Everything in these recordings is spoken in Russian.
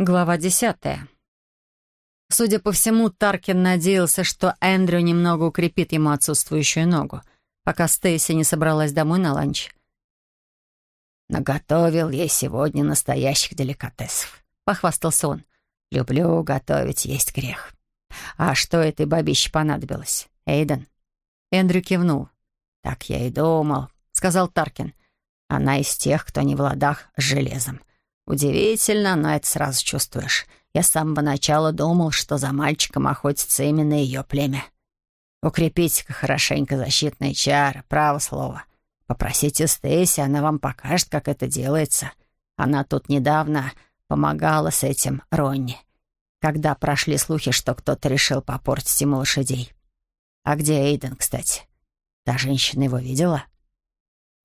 Глава десятая. Судя по всему, Таркин надеялся, что Эндрю немного укрепит ему отсутствующую ногу, пока Стейси не собралась домой на ланч. «Наготовил ей сегодня настоящих деликатесов», — похвастался он. «Люблю готовить, есть грех. А что этой бабище понадобилось, Эйден?» Эндрю кивнул. «Так я и думал», — сказал Таркин. «Она из тех, кто не в ладах с железом. Удивительно, но это сразу чувствуешь. Я с самого начала думал, что за мальчиком охотится именно ее племя. Укрепите-ка хорошенько защитные чары, право слово. Попросите Стейси, она вам покажет, как это делается. Она тут недавно помогала с этим Ронни, когда прошли слухи, что кто-то решил попортить ему лошадей. А где Эйден, кстати? Та женщина его видела?»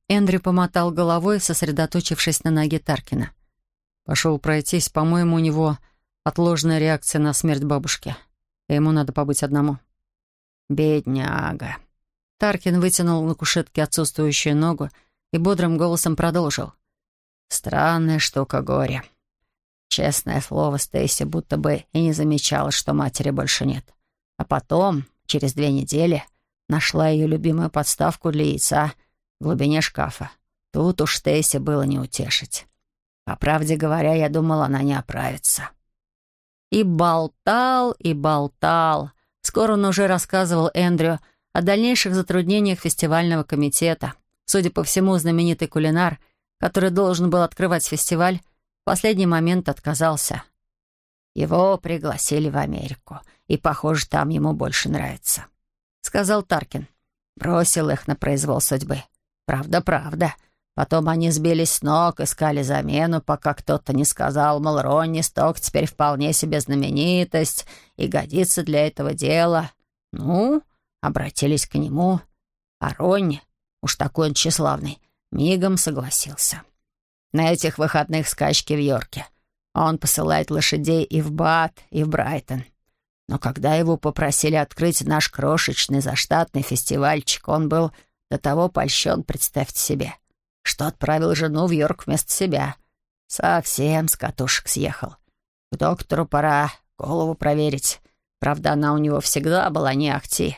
Эндрю помотал головой, сосредоточившись на ноге Таркина. Пошел пройтись. По-моему, у него отложенная реакция на смерть бабушки. И ему надо побыть одному. «Бедняга». Таркин вытянул на кушетке отсутствующую ногу и бодрым голосом продолжил. «Странная штука горе. Честное слово, Стейси будто бы и не замечала, что матери больше нет. А потом, через две недели, нашла ее любимую подставку для яйца в глубине шкафа. Тут уж Стейси было не утешить. По правде говоря, я думал, она не оправится. И болтал, и болтал. Скоро он уже рассказывал Эндрю о дальнейших затруднениях фестивального комитета. Судя по всему, знаменитый кулинар, который должен был открывать фестиваль, в последний момент отказался. Его пригласили в Америку, и, похоже, там ему больше нравится, — сказал Таркин. Бросил их на произвол судьбы. Правда, правда. Потом они сбились с ног, искали замену, пока кто-то не сказал, мол, Ронни Сток теперь вполне себе знаменитость и годится для этого дела. Ну, обратились к нему. А Ронни, уж такой он тщеславный, мигом согласился. На этих выходных скачки в Йорке. Он посылает лошадей и в Бат, и в Брайтон. Но когда его попросили открыть наш крошечный заштатный фестивальчик, он был до того польщен, представьте себе что отправил жену в Йорк вместо себя. Совсем с катушек съехал. К доктору пора голову проверить. Правда, она у него всегда была не ахти.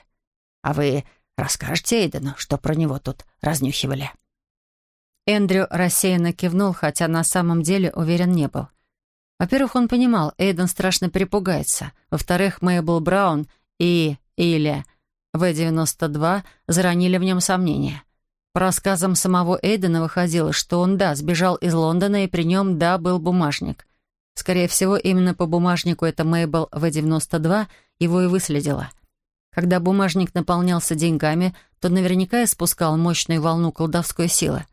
А вы расскажете Эйдену, что про него тут разнюхивали?» Эндрю рассеянно кивнул, хотя на самом деле уверен не был. Во-первых, он понимал, Эйден страшно перепугается. Во-вторых, Мэйбл Браун и Или В-92 заронили в нем сомнения. По рассказам самого Эйдена выходило, что он, да, сбежал из Лондона, и при нем, да, был бумажник. Скорее всего, именно по бумажнику это Мейбл В-92 его и выследила. Когда бумажник наполнялся деньгами, то наверняка испускал мощную волну колдовской силы.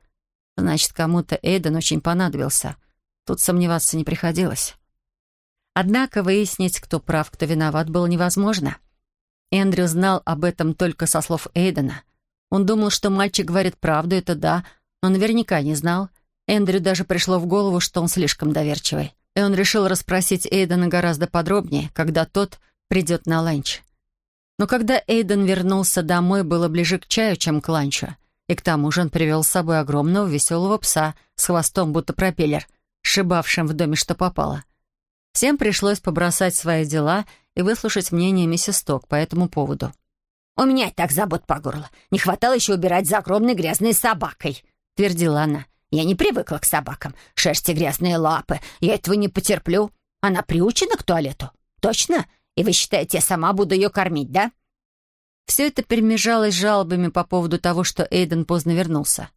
Значит, кому-то Эйден очень понадобился. Тут сомневаться не приходилось. Однако выяснить, кто прав, кто виноват, было невозможно. Эндрю знал об этом только со слов Эйдена — он думал, что мальчик говорит правду, это да, но наверняка не знал. Эндрю даже пришло в голову, что он слишком доверчивый. И он решил расспросить Эйдена гораздо подробнее, когда тот придет на ланч. Но когда Эйден вернулся домой, было ближе к чаю, чем к ланчу. И к тому же он привел с собой огромного веселого пса с хвостом, будто пропеллер, сшибавшим в доме, что попало. Всем пришлось побросать свои дела и выслушать мнение миссис Ток по этому поводу. «У меня и так забот по горло. Не хватало еще убирать за огромной грязной собакой», — твердила она. «Я не привыкла к собакам. Шерсти грязные лапы. Я этого не потерплю. Она приучена к туалету? Точно? И вы считаете, я сама буду ее кормить, да?» Все это перемежалось жалобами по поводу того, что Эйден поздно вернулся.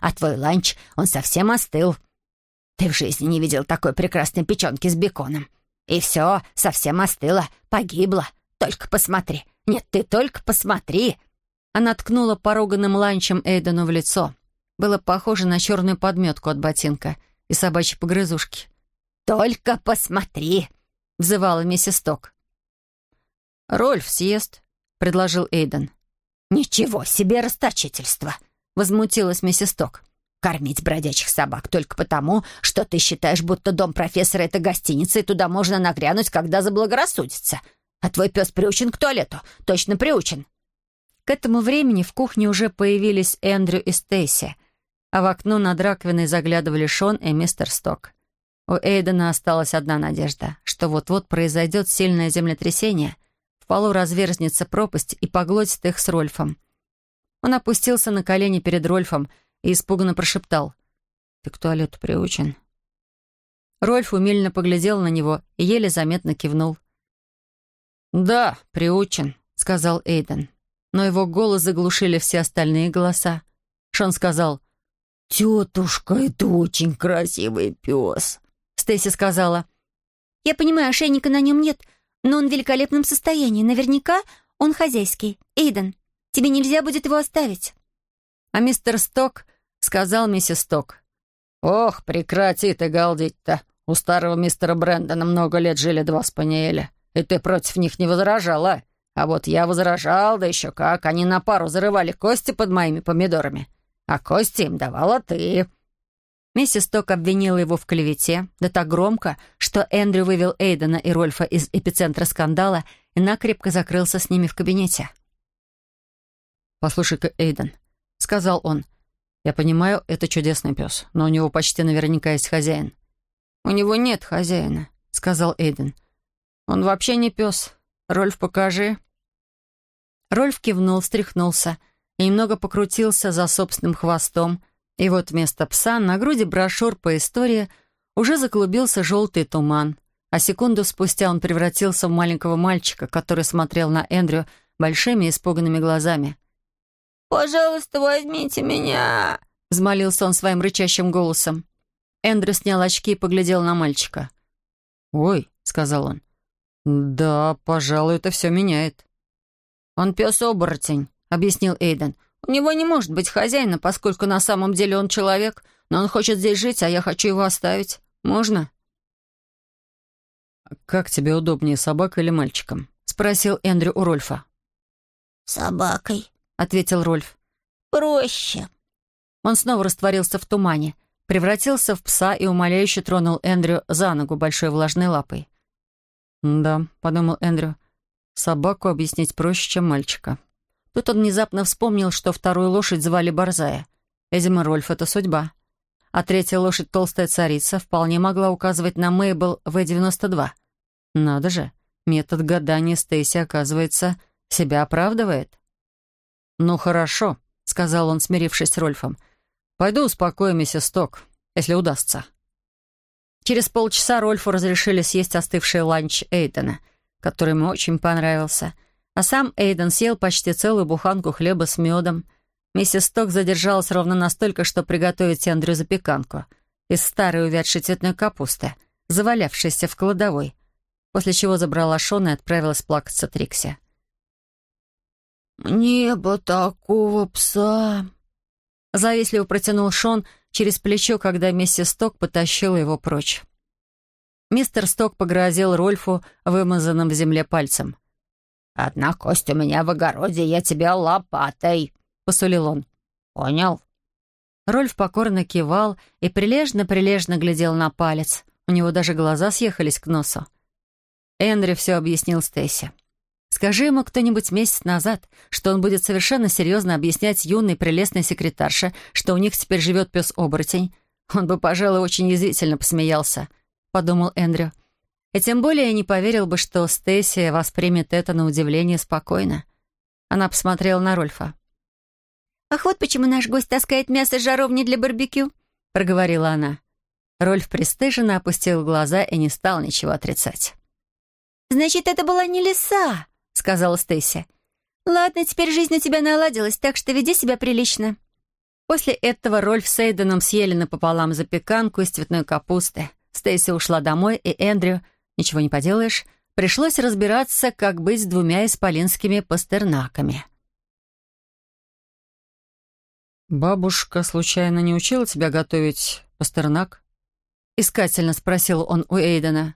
«А твой ланч, он совсем остыл. Ты в жизни не видел такой прекрасной печенки с беконом. И все, совсем остыло, погибло. Только посмотри, «Нет, ты только посмотри!» Она ткнула пороганным ланчем Эйдену в лицо. Было похоже на черную подметку от ботинка и собачьи погрызушки. «Только посмотри!» — взывала миссис Ток. «Рольф съест», — предложил Эйден. «Ничего себе расточительство!» — возмутилась миссис Ток. «Кормить бродячих собак только потому, что ты считаешь, будто дом профессора — это гостиница, и туда можно нагрянуть, когда заблагорассудится. А твой пес приучен к туалету? Точно приучен?» К этому времени в кухне уже появились Эндрю и Стейси, а в окно над раковиной заглядывали Шон и мистер Сток. У Эйдена осталась одна надежда, что вот-вот произойдет сильное землетрясение, в полу разверзнется пропасть и поглотит их с Рольфом. Он опустился на колени перед Рольфом и испуганно прошептал. «Ты к туалету приучен?» Рольф умильно поглядел на него и еле заметно кивнул. «Да, приучен», — сказал Эйден. Но его голос заглушили все остальные голоса. Шон сказал, «Тетушка, это очень красивый пес». Стейси сказала, «Я понимаю, ошейника на нем нет, но он в великолепном состоянии. Наверняка он хозяйский. Эйден, тебе нельзя будет его оставить». А мистер Сток сказал миссис Сток, «Ох, прекрати ты галдить-то. У старого мистера Брэндона много лет жили два спаниеля. И ты против них не возражала. А вот я возражал, да еще как. Они на пару зарывали кости под моими помидорами. А кости им давала ты». Миссис Ток обвинила его в клевете, да так громко, что Эндрю вывел Эйдена и Рольфа из эпицентра скандала и накрепко закрылся с ними в кабинете. «Послушай-ка, Эйден», — сказал он, — «я понимаю, это чудесный пес, но у него почти наверняка есть хозяин». «У него нет хозяина», — сказал Эйден. «Он вообще не пес. Рольф, покажи». Рольф кивнул, встряхнулся и немного покрутился за собственным хвостом. И вот вместо пса на груди брошюр по истории уже заклубился желтый туман, а секунду спустя он превратился в маленького мальчика, который смотрел на Эндрю большими испуганными глазами. «Пожалуйста, возьмите меня!» — взмолился он своим рычащим голосом. Эндрю снял очки и поглядел на мальчика. «Ой», — сказал он, «Да, пожалуй, это все меняет». «Он пес-оборотень», — объяснил Эйден. «У него не может быть хозяина, поскольку на самом деле он человек, но он хочет здесь жить, а я хочу его оставить. Можно?» «Как тебе удобнее, собака или мальчиком?» — спросил Эндрю у Рольфа. «Собакой», — ответил Рольф. «Проще». Он снова растворился в тумане, превратился в пса и умоляюще тронул Эндрю за ногу большой влажной лапой. «Да», — подумал Эндрю, — «собаку объяснить проще, чем мальчика». Тут он внезапно вспомнил, что вторую лошадь звали Борзая. Видимо, Рольф — это судьба. А третья лошадь, толстая царица, вполне могла указывать на Мейбл В-92. Надо же, метод гадания Стейси, оказывается, себя оправдывает. «Ну, хорошо», — сказал он, смирившись с Рольфом. «Пойду успокою миссис Сток, если удастся». Через полчаса Рольфу разрешили съесть остывший ланч Эйдена, который ему очень понравился. А сам Эйден съел почти целую буханку хлеба с медом. Миссис Сток задержалась ровно настолько, что приготовить Эндрю запеканку из старой увядшей цветной капусты, завалявшейся в кладовой, после чего забрала Шона и отправилась плакаться Трикси. «Мне бы такого пса!» Завистливо протянул Шон, через плечо, когда миссис Сток потащила его прочь. Мистер Сток погрозил Рольфу вымазанным в земле пальцем. «Одна кость у меня в огороде, я тебя лопатой», — посулил он. «Понял?» Рольф покорно кивал и прилежно-прилежно глядел на палец. У него даже глаза съехались к носу. Энри все объяснил Стесси. Скажи ему кто-нибудь месяц назад, что он будет совершенно серьезно объяснять юной прелестной секретарше, что у них теперь живет пес-оборотень. Он бы, пожалуй, очень язвительно посмеялся, — подумал Эндрю. И тем более я не поверил бы, что Стейси воспримет это на удивление спокойно. Она посмотрела на Рольфа. «Ах, вот почему наш гость таскает мясо с жаровни для барбекю», — проговорила она. Рольф пристыженно опустил глаза и не стал ничего отрицать. «Значит, это была не лиса», — сказала Стейси. «Ладно, теперь жизнь у тебя наладилась, так что веди себя прилично». После этого Рольф с Эйденом съели напополам запеканку из цветной капусты. Стейси ушла домой, и Эндрю, ничего не поделаешь, пришлось разбираться, как быть с двумя исполинскими пастернаками. «Бабушка случайно не учила тебя готовить пастернак?» Искательно спросил он у Эйдена.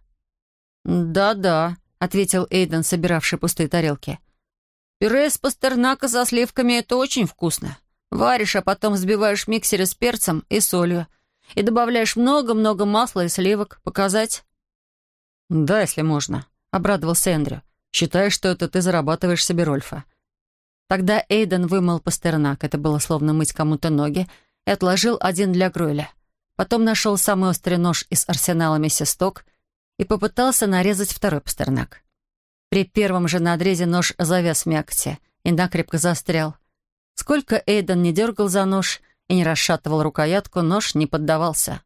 «Да-да», — ответил Эйден, собиравший пустые тарелки. «Пюре из пастернака со сливками — это очень вкусно. Варишь, а потом взбиваешь в миксере с перцем и солью. И добавляешь много-много масла и сливок. Показать?» «Да, если можно», — обрадовался Эндрю. «Считай, что это ты зарабатываешь себе Рольфа». Тогда Эйден вымыл пастернак, это было словно мыть кому-то ноги, и отложил один для Гройля. потом нашел самый острый нож из арсенала миссис Сток и попытался нарезать второй пастернак. При первом же надрезе нож завяз в мякоти и накрепко застрял. Сколько Эйден не дергал за нож и не расшатывал рукоятку, нож не поддавался.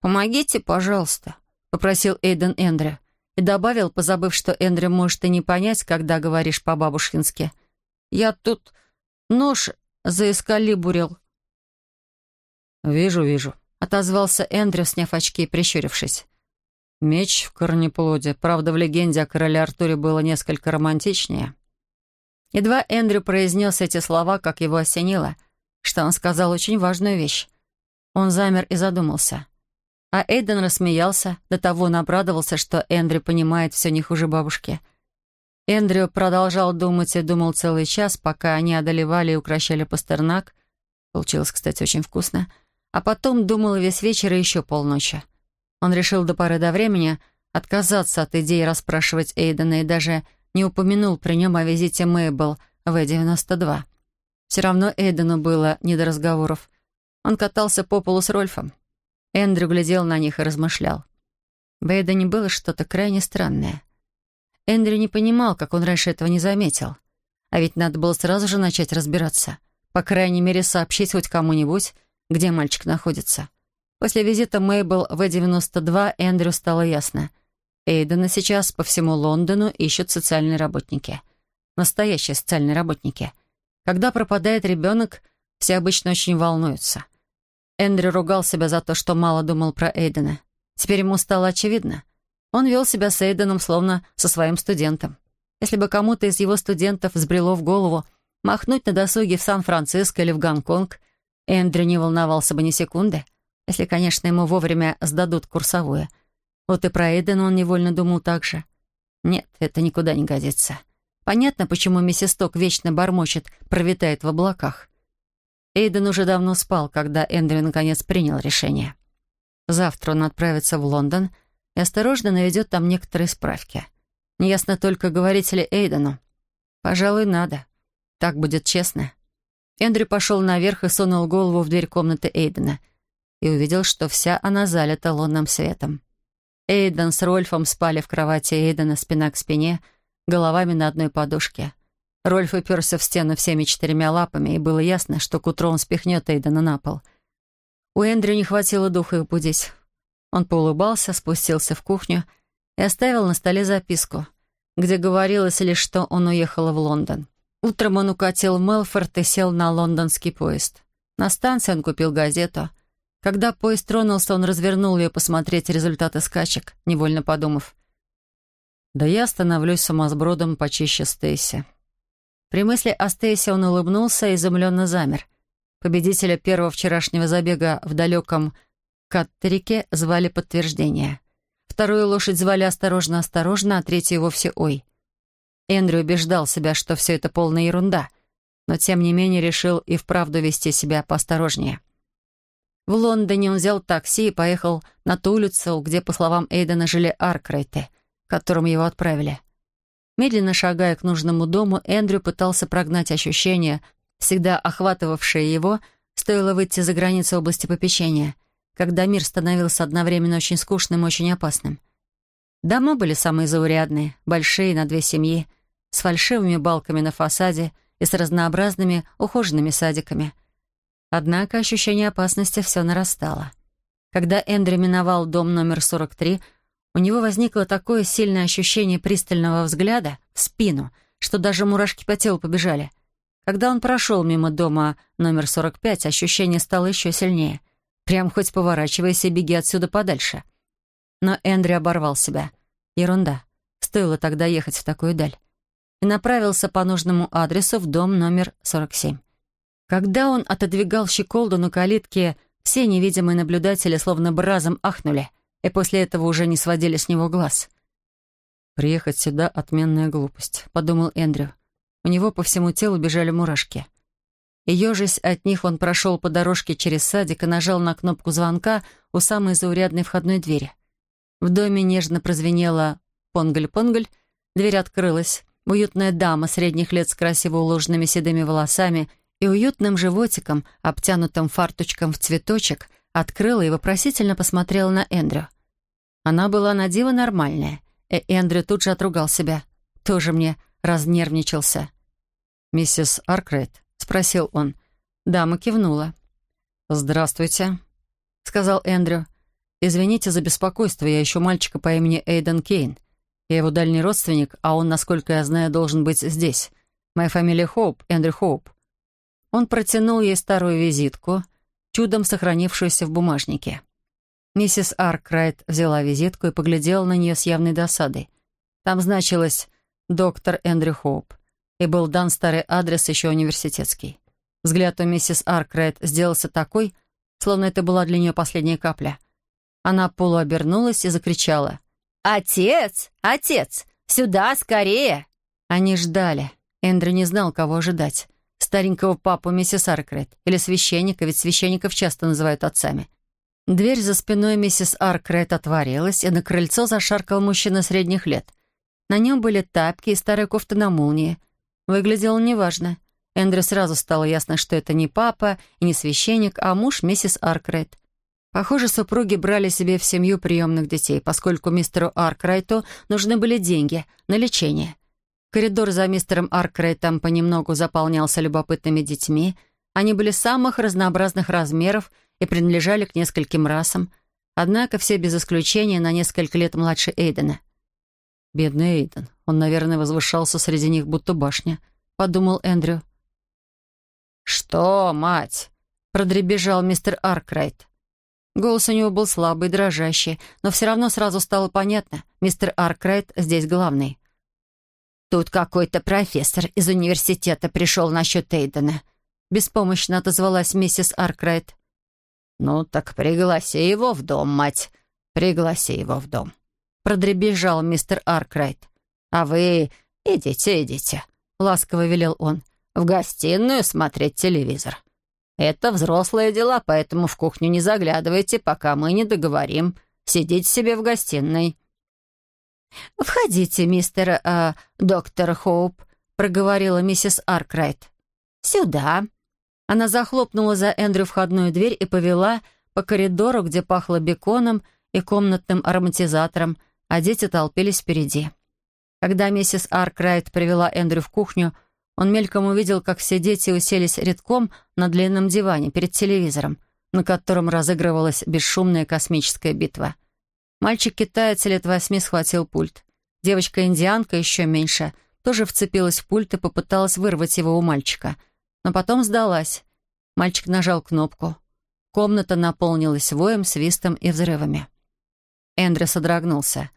«Помогите, пожалуйста», — попросил Эйден Эндрю и добавил, позабыв, что Эндрю может и не понять, когда говоришь по-бабушкински. «Я тут нож заэскалибурил». «Вижу, вижу», — отозвался Эндрю, сняв очки и прищурившись. «Меч в корнеплоде. Правда, в легенде о короле Артуре было несколько романтичнее». Едва Эндрю произнес эти слова, как его осенило, что он сказал очень важную вещь. Он замер и задумался. А Эйден рассмеялся, до того он обрадовался, что Эндрю понимает все не хуже бабушки. Эндрю продолжал думать и думал целый час, пока они одолевали и укращали пастернак. Получилось, кстати, очень вкусно. А потом думал весь вечер и еще полночи. Он решил до поры до времени отказаться от идеи расспрашивать Эйдена и даже не упомянул при нем о визите Мейбл в Э-92. Все равно Эйдену было не до разговоров. Он катался по полу с Рольфом. Эндрю глядел на них и размышлял. В Эйдене было что-то крайне странное. Эндрю не понимал, как он раньше этого не заметил. А ведь надо было сразу же начать разбираться. По крайней мере, сообщить хоть кому-нибудь, где мальчик находится. После визита Мейбл в Э-92 Эндрю стало ясно. Эйдена сейчас по всему Лондону ищут социальные работники. Настоящие социальные работники. Когда пропадает ребенок, все обычно очень волнуются. Эндрю ругал себя за то, что мало думал про Эйдена. Теперь ему стало очевидно. Он вел себя с Эйденом словно со своим студентом. Если бы кому-то из его студентов взбрело в голову махнуть на досуге в Сан-Франциско или в Гонконг, Эндрю не волновался бы ни секунды, если, конечно, ему вовремя сдадут курсовую. Вот и про Эйдена он невольно думал так же. Нет, это никуда не годится. Понятно, почему миссис Ток вечно бормочет, провитает в облаках. Эйден уже давно спал, когда Эндрю наконец принял решение. Завтра он отправится в Лондон и осторожно наведет там некоторые справки. Неясно только, говорить ли Эйдену. Пожалуй, надо. Так будет честно. Эндрю пошел наверх и сунул голову в дверь комнаты Эйдена и увидел, что вся она залита лунным светом. Эйден с Рольфом спали в кровати Эйдена спина к спине, головами на одной подушке. Рольф уперся в стену всеми четырьмя лапами, и было ясно, что к утру он спихнет Эйдена на пол. У Эндрю не хватило духа их будить. Он поулыбался, спустился в кухню и оставил на столе записку, где говорилось лишь, что он уехал в Лондон. Утром он укатил в Мелфорд и сел на лондонский поезд. На станции он купил газету. Когда поезд тронулся, он развернул ее посмотреть результаты скачек, невольно подумав. «Да я становлюсь самосбродом почище Стейси». При мысли о Стейсе он улыбнулся и изумленно замер. Победителя первого вчерашнего забега в далеком Каттерике звали подтверждение. Вторую лошадь звали «Осторожно-осторожно», а третью вовсе «Ой». Эндрю убеждал себя, что все это полная ерунда, но тем не менее решил и вправду вести себя поосторожнее. В Лондоне он взял такси и поехал на ту улицу, где, по словам Эйдена, жили Аркрейты, к которым его отправили. Медленно шагая к нужному дому, Эндрю пытался прогнать ощущения, всегда охватывавшие его, стоило выйти за границы области попечения, когда мир становился одновременно очень скучным и очень опасным. Дома были самые заурядные, большие, на две семьи, с фальшивыми балками на фасаде и с разнообразными ухоженными садиками. Однако ощущение опасности все нарастало. Когда Эндрю миновал дом номер 43, у него возникло такое сильное ощущение пристального взгляда в спину, что даже мурашки по телу побежали. Когда он прошел мимо дома номер 45, ощущение стало еще сильнее. Прям хоть поворачивайся и беги отсюда подальше. Но Эндрю оборвал себя. Ерунда. Стоило тогда ехать в такую даль. И направился по нужному адресу в дом номер 47. Когда он отодвигал щеколду на калитке, все невидимые наблюдатели словно бы разом ахнули — и после этого уже не сводили с него глаз. «Приехать сюда — отменная глупость», — подумал Эндрю. У него по всему телу бежали мурашки. И ежась от них он прошел по дорожке через садик и нажал на кнопку звонка у самой заурядной входной двери. В доме нежно прозвенело «понгаль-понгаль», дверь открылась. Уютная дама средних лет с красиво уложенными седыми волосами и уютным животиком, обтянутым фарточком в цветочек — открыла и вопросительно посмотрела на Эндрю. Она была на диво нормальная, и Эндрю тут же отругал себя. Тоже мне разнервничался. «Миссис Аркрейт?» — спросил он. Дама кивнула. «Здравствуйте», — сказал Эндрю. «Извините за беспокойство, я ищу мальчика по имени Эйден Кейн. Я его дальний родственник, а он, насколько я знаю, должен быть здесь. Моя фамилия Хоуп, Эндрю Хоуп». Он протянул ей старую визитку, чудом сохранившуюся в бумажнике. Миссис Аркрайт взяла визитку и поглядела на нее с явной досадой. Там значилось «Доктор Эндрю Хоуп», и был дан старый адрес еще университетский. Взгляд у миссис Аркрайт сделался такой, словно это была для нее последняя капля. Она полуобернулась и закричала. «Отец! Отец! Сюда, скорее!» Они ждали. Эндрю не знал, кого ожидать. Старенького папу миссис Аркрайт или священника, ведь священников часто называют отцами. Дверь за спиной миссис Аркрайт отворилась, и на крыльцо зашаркал мужчина средних лет. На нем были тапки и старая кофта на молнии. Выглядел он неважно. Эндрю сразу стало ясно, что это не папа и не священник, а муж миссис Аркрайт. Похоже, супруги брали себе в семью приемных детей, поскольку мистеру Аркрайту нужны были деньги на лечение. Коридор за мистером Аркрайтом понемногу заполнялся любопытными детьми. Они были самых разнообразных размеров и принадлежали к нескольким расам, однако все без исключения на несколько лет младше Эйдена. «Бедный Эйден, он, наверное, возвышался среди них, будто башня», — подумал Эндрю. «Что, мать?» — продребезжал мистер Аркрайт. Голос у него был слабый, дрожащий, но все равно сразу стало понятно, мистер Аркрайт здесь главный. «Тут какой-то профессор из университета пришел насчет Эйдена», — беспомощно отозвалась миссис Аркрайт. «Ну так пригласи его в дом, мать, пригласи его в дом», — продребезжал мистер Аркрайт. «А вы идите, идите», — ласково велел он, — «в гостиную смотреть телевизор. Это взрослые дела, поэтому в кухню не заглядывайте, пока мы не договорим. Сидите себе в гостиной». «Входите, мистер э, доктор Хоуп», — проговорила миссис Аркрайт. «Сюда». Она захлопнула за Эндрю входную дверь и повела по коридору, где пахло беконом и комнатным ароматизатором, а дети толпились впереди. Когда миссис Аркрайт привела Эндрю в кухню, он мельком увидел, как все дети уселись редком на длинном диване перед телевизором, на котором разыгрывалась бесшумная космическая битва — Мальчик-китаец лет восьми схватил пульт. Девочка-индианка, еще меньше, тоже вцепилась в пульт и попыталась вырвать его у мальчика. Но потом сдалась. Мальчик нажал кнопку. Комната наполнилась воем, свистом и взрывами. Эндрю содрогнулся.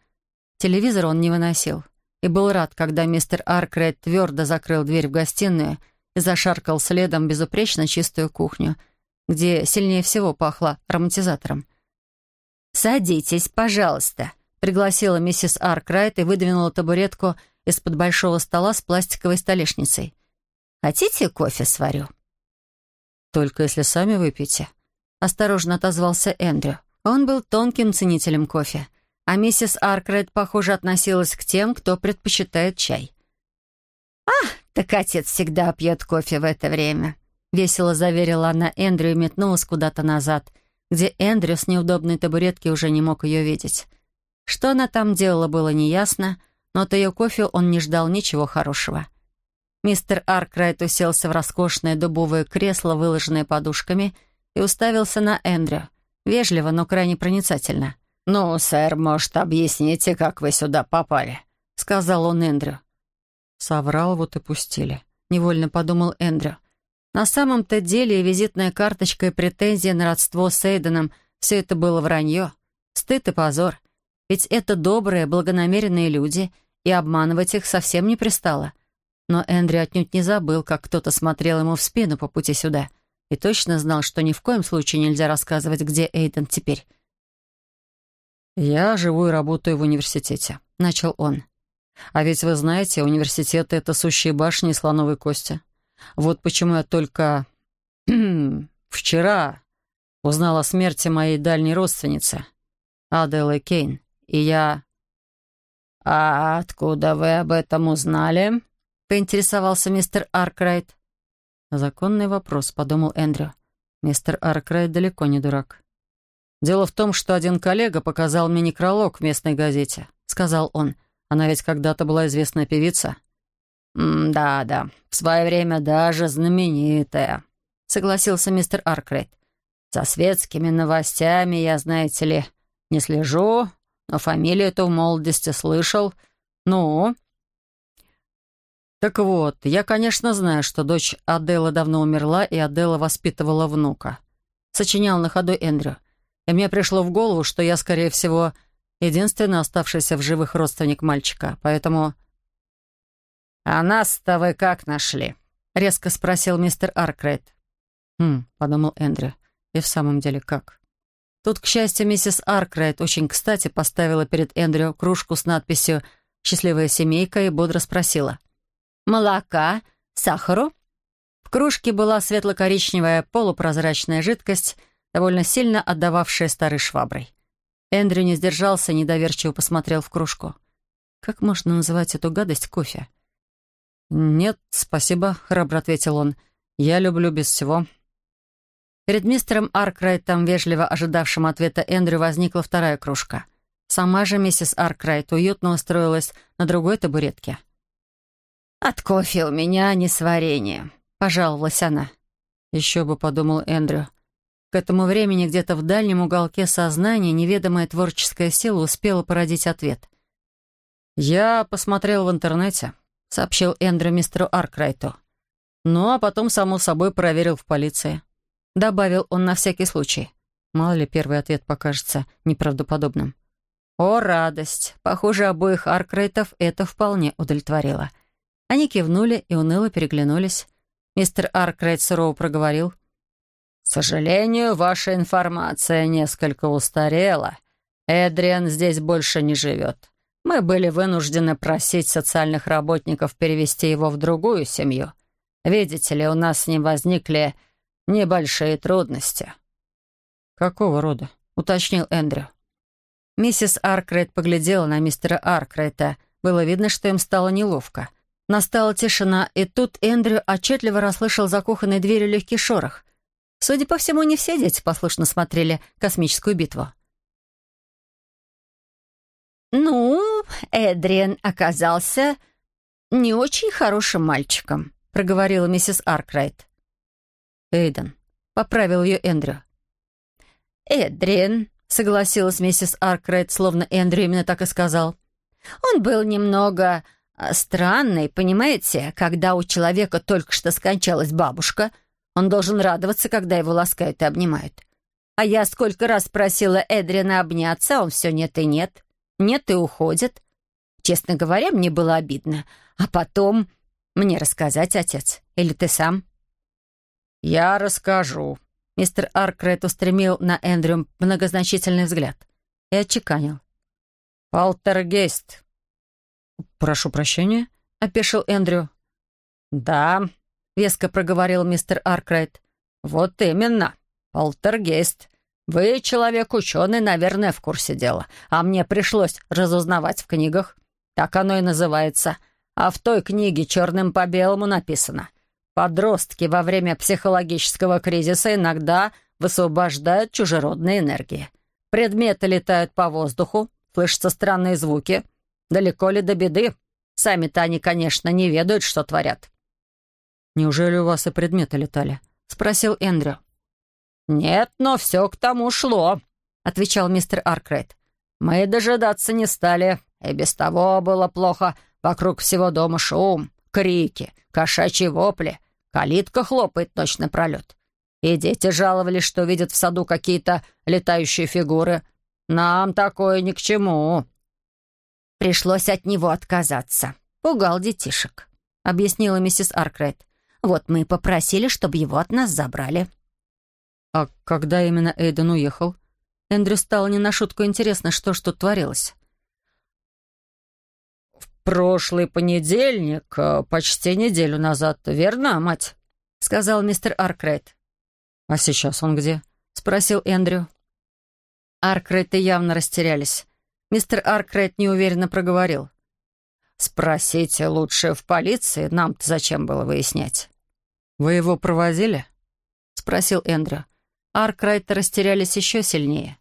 Телевизор он не выносил. И был рад, когда мистер Аркрайт твердо закрыл дверь в гостиную и зашаркал следом в безупречно чистую кухню, где сильнее всего пахло ароматизатором. «Садитесь, пожалуйста», — пригласила миссис Аркрайт и выдвинула табуретку из-под большого стола с пластиковой столешницей. «Хотите кофе сварю?» «Только если сами выпьете», — осторожно отозвался Эндрю. Он был тонким ценителем кофе, а миссис Аркрайт, похоже, относилась к тем, кто предпочитает чай. «А, так отец всегда пьет кофе в это время», — весело заверила она Эндрю и метнулась куда-то назад — где Эндрю с неудобной табуретки уже не мог ее видеть. Что она там делала, было неясно, но от ее кофе он не ждал ничего хорошего. Мистер Аркрайт уселся в роскошное дубовое кресло, выложенное подушками, и уставился на Эндрю. Вежливо, но крайне проницательно. «Ну, сэр, может, объясните, как вы сюда попали?» — сказал он Эндрю. «Соврал, вот и пустили», — невольно подумал Эндрю. На самом-то деле визитная карточка и претензия на родство с Эйденом — все это было вранье. Стыд и позор. Ведь это добрые, благонамеренные люди, и обманывать их совсем не пристало. Но Эндрю отнюдь не забыл, как кто-то смотрел ему в спину по пути сюда, и точно знал, что ни в коем случае нельзя рассказывать, где Эйден теперь. «Я живу и работаю в университете», — начал он. «А ведь вы знаете, университеты — это сущие башни и слоновые кости. Вот почему я только вчера узнал о смерти моей дальней родственницы, Аделы Кейн, и я... «А откуда вы об этом узнали?» — поинтересовался мистер Аркрайт. «Законный вопрос», — подумал Эндрю. Мистер Аркрайт далеко не дурак. «Дело в том, что один коллега показал мне некролог в местной газете», — сказал он. «Она ведь когда-то была известная певица». «Да-да, в свое время даже знаменитая», — согласился мистер Аркрейт. «Со светскими новостями я, знаете ли, не слежу, но фамилию эту в молодости слышал. Ну?» «Так вот, я, конечно, знаю, что дочь Аделы давно умерла, и Адела воспитывала внука», — сочинял на ходу Эндрю. «И мне пришло в голову, что я, скорее всего, единственный оставшийся в живых родственник мальчика, поэтому «А нас-то вы как нашли?» — резко спросил мистер Аркрайт. «Хм», — подумал Эндрю, — «и в самом деле как?» Тут, к счастью, миссис Аркрайт очень кстати поставила перед Эндрю кружку с надписью «Счастливая семейка» и бодро спросила. «Молока? Сахару?» В кружке была светло-коричневая полупрозрачная жидкость, довольно сильно отдававшая старой шваброй. Эндрю не сдержался недоверчиво посмотрел в кружку. «Как можно называть эту гадость кофе?» «Нет, спасибо», — храбро ответил он. «Я люблю без всего». Перед мистером Аркрайтом, вежливо ожидавшим ответа Эндрю, возникла вторая кружка. Сама же миссис Аркрайт уютно устроилась на другой табуретке. «От кофе у меня несварение», — пожаловалась она. «Еще бы», — подумал Эндрю. К этому времени где-то в дальнем уголке сознания неведомая творческая сила успела породить ответ. «Я посмотрел в интернете», — сообщил Эндрю мистеру Аркрайту. Ну, а потом, само собой, проверил в полиции. Добавил он на всякий случай. Мало ли первый ответ покажется неправдоподобным. О, радость! Похоже, обоих Аркрайтов это вполне удовлетворило. Они кивнули и уныло переглянулись. Мистер Аркрайт сурово проговорил. «К сожалению, ваша информация несколько устарела. Эдриан здесь больше не живет. Мы были вынуждены просить социальных работников перевести его в другую семью. Видите ли, у нас с ним возникли небольшие трудности». «Какого рода?» — уточнил Эндрю. Миссис Аркрайт поглядела на мистера Аркрайта. Было видно, что им стало неловко. Настала тишина, и тут Эндрю отчетливо расслышал за кухонной дверью легкий шорох. Судя по всему, не все дети послушно смотрели «Космическую битву». «Ну, Эдриан оказался не очень хорошим мальчиком», проговорила миссис Аркрайт. «Эйден», — поправил ее Эндрю. «Эдриан», — согласилась миссис Аркрайт, словно Эндрю именно так и сказал. «Он был немного а, странный, понимаете? Когда у человека только что скончалась бабушка, он должен радоваться, когда его ласкают и обнимают. А я сколько раз просила Эдриана обняться, он все нет и нет. Нет и уходит. Честно говоря, мне было обидно. А потом... Мне рассказать, отец? Или ты сам?» «Я расскажу». Мистер Аркрейт устремил на Эндрю многозначительный взгляд и отчеканил. «Полтергейст». «Прошу прощения», — опешил Эндрю. «Да», — веско проговорил мистер Аркрейт. «Вот именно, полтергейст. Вы, человек ученый, наверное, в курсе дела. А мне пришлось разузнавать в книгах. Так оно и называется. А в той книге черным по белому написано. Подростки во время психологического кризиса иногда высвобождают чужеродные энергии. Предметы летают по воздуху, слышатся странные звуки. Далеко ли до беды? Сами-то они, конечно, не ведают, что творят. «Неужели у вас и предметы летали?» — спросил Эндрю. «Нет, но все к тому шло», — отвечал мистер Аркрейт. «Мы дожидаться не стали, и без того было плохо. Вокруг всего дома шум, крики, кошачьи вопли, калитка хлопает ночь напролет. И дети жаловались, что видят в саду какие-то летающие фигуры. Нам такое ни к чему». «Пришлось от него отказаться. Пугал детишек», — объяснила миссис Аркрейт. «Вот мы и попросили, чтобы его от нас забрали». «А когда именно Эйден уехал?» Эндрю стало не на шутку интересно, что ж тут творилось. «В прошлый понедельник, э, почти неделю назад, верно, мать?» — сказал мистер Аркрайт. «А сейчас он где?» — спросил Эндрю. Аркрайты явно растерялись. Мистер Аркрайт неуверенно проговорил. «Спросите лучше в полиции, нам-то зачем было выяснять?» «Вы его проводили?» — спросил Эндрю. Аркрайты растерялись еще сильнее.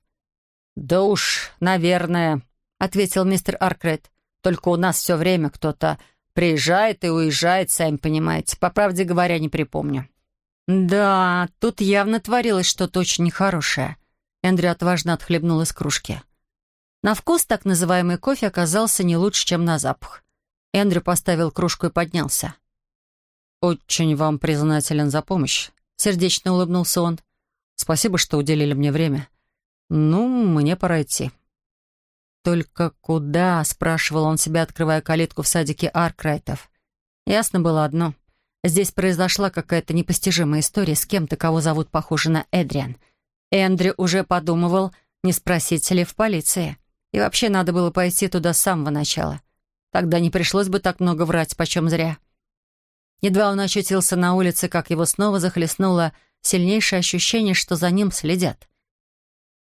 «Да уж, наверное», — ответил мистер Аркрейт. «Только у нас все время кто-то приезжает и уезжает, сами понимаете. По правде говоря, не припомню». «Да, тут явно творилось что-то очень нехорошее». Эндрю отважно отхлебнул из кружки. На вкус так называемый кофе оказался не лучше, чем на запах. Эндрю поставил кружку и поднялся. «Очень вам признателен за помощь», — сердечно улыбнулся он. «Спасибо, что уделили мне время. Ну, мне пора идти». «Только куда?» — спрашивал он себя, открывая калитку в садике Аркрайтов. Ясно было одно. Здесь произошла какая-то непостижимая история с кем-то, кого зовут похоже на Эдриан. Эндрю уже подумывал, не спросить ли в полиции. И вообще надо было пойти туда с самого начала. Тогда не пришлось бы так много врать, почем зря. Едва он очутился на улице, как его снова захлестнуло сильнейшее ощущение, что за ним следят.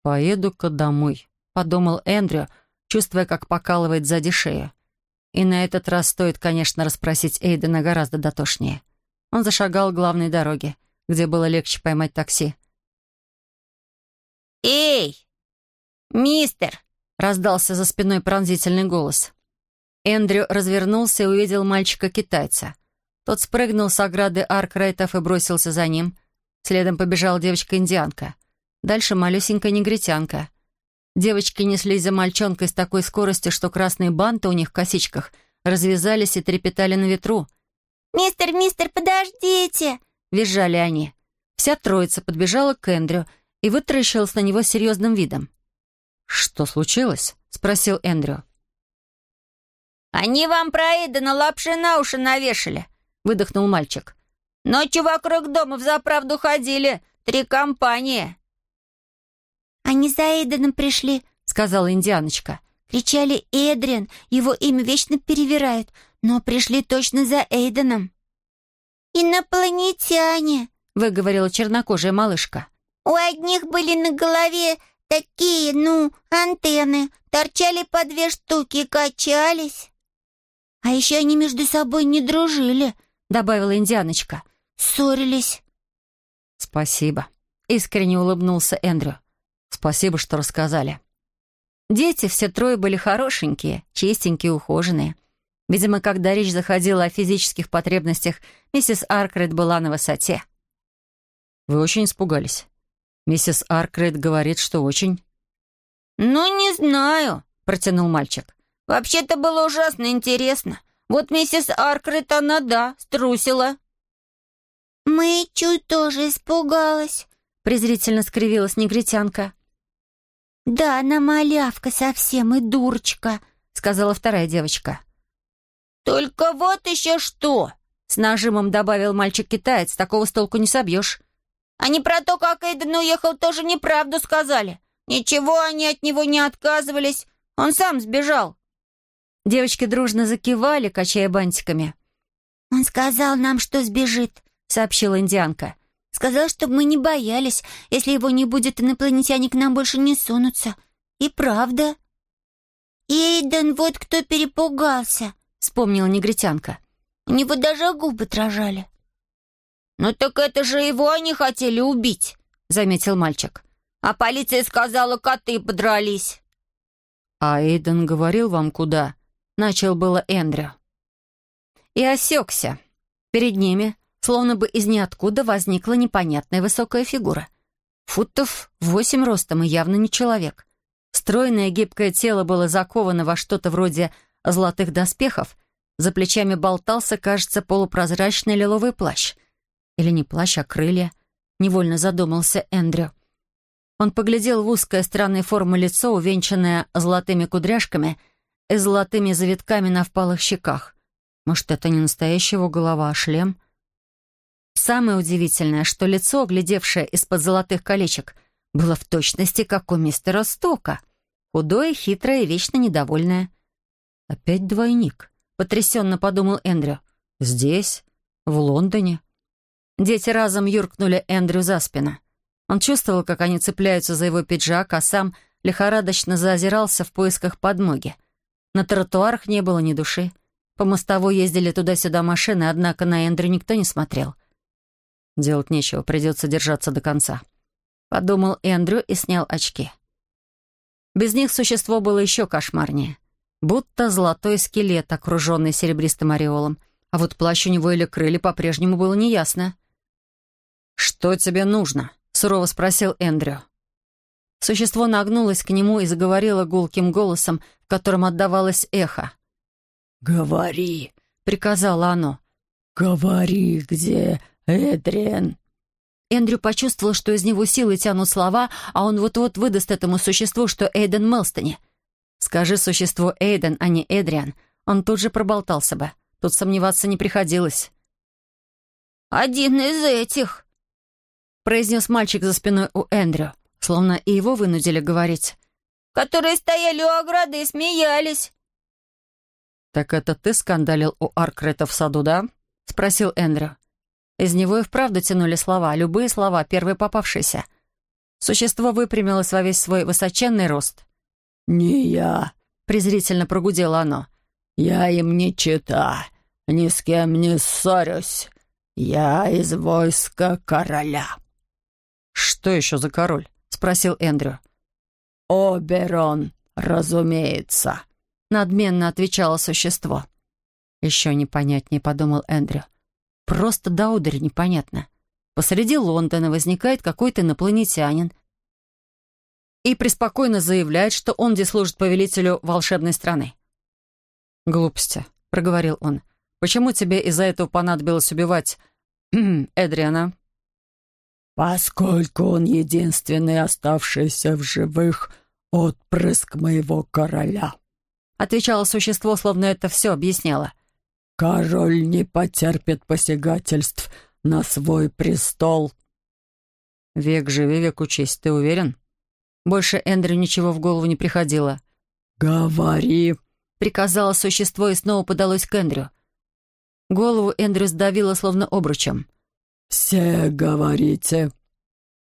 «Поеду-ка домой», — подумал Эндрю, чувствуя, как покалывает сзади шею. И на этот раз стоит, конечно, расспросить Эйдена гораздо дотошнее. Он зашагал к главной дороге, где было легче поймать такси. «Эй, мистер!» — раздался за спиной пронзительный голос. Эндрю развернулся и увидел мальчика-китайца — тот спрыгнул с ограды аркрейтов и бросился за ним. Следом побежала девочка-индианка. Дальше малюсенькая негритянка. Девочки неслись за мальчонкой с такой скоростью, что красные банты у них в косичках развязались и трепетали на ветру. «Мистер, мистер, подождите!» — визжали они. Вся троица подбежала к Эндрю и вытаращилась на него серьезным видом. «Что случилось?» — спросил Эндрю. «Они вам про Эйдена лапши на уши навешали выдохнул мальчик. «Ночью вокруг дома взаправду ходили три компании». «Они за Эйденом пришли», — сказала индианочка. «Кричали Эдриан, его имя вечно перевирают, но пришли точно за Эйденом». «Инопланетяне», — выговорила чернокожая малышка. «У одних были на голове такие, ну, антенны, торчали по две штуки и качались. А еще они между собой не дружили», — добавила индианочка. «Ссорились». «Спасибо», — искренне улыбнулся Эндрю. «Спасибо, что рассказали». Дети все трое были хорошенькие, чистенькие, ухоженные. Видимо, когда речь заходила о физических потребностях, миссис Аркрайт была на высоте. «Вы очень испугались. Миссис Аркрайт говорит, что очень...» «Ну, не знаю», — протянул мальчик. «Вообще-то было ужасно интересно. Вот миссис Аркрайт, она, да, струсила». «Мэйчу тоже испугалась», — презрительно скривилась негритянка. «Да, она малявка совсем и дурочка», — сказала вторая девочка. «Только вот еще что!» — с нажимом добавил мальчик-китаец. «Такого с толку не собьешь». «Они про то, как Эйден уехал, тоже неправду сказали. Ничего они от него не отказывались. Он сам сбежал». Девочки дружно закивали, качая бантиками. «Он сказал нам, что сбежит», — сообщила индианка. «Сказал, чтобы мы не боялись. Если его не будет, инопланетяне к нам больше не сунутся. И правда». «Эйден, вот кто перепугался», — вспомнила негритянка. «У него даже губы дрожали». «Ну так это же его они хотели убить», — заметил мальчик. «А полиция сказала, коты подрались». «А Эйден говорил вам, куда?» Начал было Эндрю. И осекся. Перед ними, словно бы из ниоткуда, возникла непонятная высокая фигура. Футов восемь ростом и явно не человек. Стройное гибкое тело было заковано во что-то вроде золотых доспехов. За плечами болтался, кажется, полупрозрачный лиловый плащ. Или не плащ, а крылья. Невольно задумался Эндрю. Он поглядел в узкое странной формы лицо, увенчанное золотыми кудряшками — и золотыми завитками на впалых щеках. Может, это не настоящая его голова, а шлем? Самое удивительное, что лицо, глядевшее из-под золотых колечек, было в точности, как у мистера Стока. Худое, хитрое и вечно недовольное. «Опять двойник», — потрясенно подумал Эндрю. «Здесь? В Лондоне?» Дети разом юркнули Эндрю за спину. Он чувствовал, как они цепляются за его пиджак, а сам лихорадочно заозирался в поисках подмоги. На тротуарах не было ни души. По мостовой ездили туда-сюда машины, однако на Эндрю никто не смотрел. «Делать нечего, придется держаться до конца», — подумал Эндрю и снял очки. Без них существо было еще кошмарнее. Будто золотой скелет, окруженный серебристым ореолом. А вот плащ у него или крылья по-прежнему было неясно. «Что тебе нужно?» — сурово спросил Эндрю. Существо нагнулось к нему и заговорило гулким голосом, в котором отдавалось эхо. «Говори», — приказало оно. «Говори, где Эдриен?» Эндрю почувствовал, что из него силы тянут слова, а он вот-вот выдаст этому существу, что Эйден Мелстони. Скажи существу Эйден, а не Эдриан, он тут же проболтался бы. Тут сомневаться не приходилось. «Один из этих», — произнес мальчик за спиной у Эндрю, словно и его вынудили говорить. «Которые стояли у ограды и смеялись». «Так это ты скандалил у Аркрета в саду, да?» — спросил Эндрю. Из него и вправду тянули слова, любые слова, первые попавшиеся. Существо выпрямилось во весь свой высоченный рост. «Не я», — презрительно прогудело оно. «Я им не чита, ни с кем не ссорюсь. Я из войска короля». «Что еще за король?» — спросил Эндрю. «Оберон, разумеется», — надменно отвечало существо. «Еще непонятнее», — подумал Эндрю. «Просто до удара непонятно. Посреди Лондона возникает какой-то инопланетянин и преспокойно заявляет, что он где служит повелителю волшебной страны. «Глупости», — проговорил он. «Почему тебе из-за этого понадобилось убивать Эдриана?» «Поскольку он единственный оставшийся в живых отпрыск моего короля», — отвечало существо, словно это все объясняло. «Король не потерпит посягательств на свой престол». «Век живи, век учись, ты уверен?» Больше Эндрю ничего в голову не приходило. «Говори», — приказало существо и снова подалось к Эндрю. Голову Эндрю сдавило словно обручем. «Все говорите».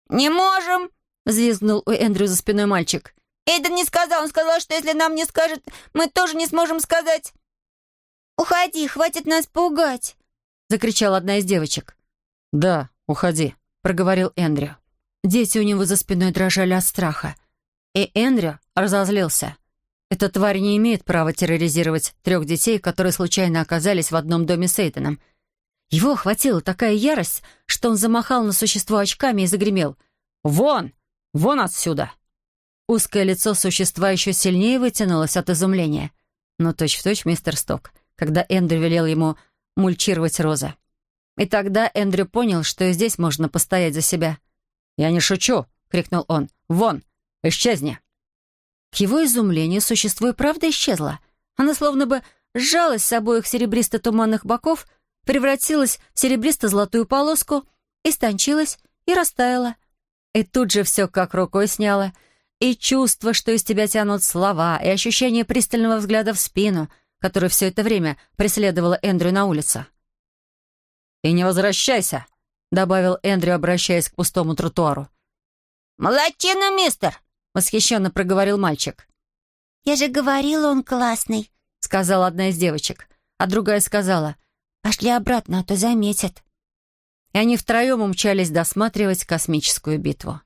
«Не можем!» — взвизгнул у Эндрю за спиной мальчик. «Эйден не сказал. Он сказал, что если нам не скажет, мы тоже не сможем сказать». «Уходи, хватит нас пугать!» — закричала одна из девочек. «Да, уходи», — проговорил Эндрю. Дети у него за спиной дрожали от страха. И Эндрю разозлился. Эта тварь не имеет права терроризировать трех детей, которые случайно оказались в одном доме с Эйтоном. Его охватила такая ярость, что он замахал на существо очками и загремел. «Вон! Вон отсюда!» Узкое лицо существа еще сильнее вытянулось от изумления. Но точь-в-точь точь мистер Сток, когда Эндрю велел ему мульчировать розы. И тогда Эндрю понял, что и здесь можно постоять за себя. «Я не шучу!» — крикнул он. «Вон! Исчезни!» К его изумлению существо и правда исчезло. Оно словно бы сжалось с обоих серебристо-туманных боков, превратилось в серебристо-золотую полоску, истончилось и растаяло. И тут же все как рукой сняло. И чувство, что из тебя тянут слова, и ощущение пристального взгляда в спину, которое все это время преследовало Эндрю на улице. «И не возвращайся!» — добавил Эндрю, обращаясь к пустому тротуару. «Молодчина, мистер!» — восхищенно проговорил мальчик. «Я же говорила, он классный», — сказала одна из девочек, а другая сказала, «Пошли обратно, а то заметят». И они втроем умчались досматривать космическую битву.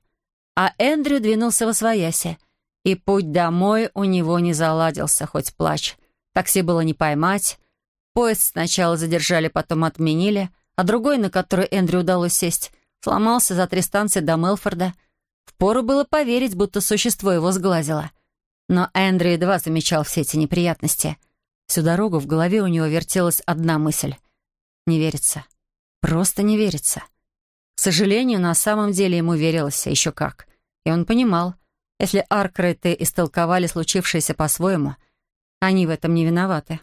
А Эндрю двинулся во свояси, и путь домой у него не заладился, хоть плач. Такси было не поймать. Поезд сначала задержали, потом отменили, а другой, на который Эндрю удалось сесть, сломался за три станции до Мелфорда — Впору было поверить, будто существо его сглазило. Но Эндрю едва замечал все эти неприятности. Всю дорогу в голове у него вертелась одна мысль. Не верится. Просто не верится. К сожалению, на самом деле ему верилось, еще как. И он понимал, если Аркрейты истолковали случившееся по-своему, они в этом не виноваты.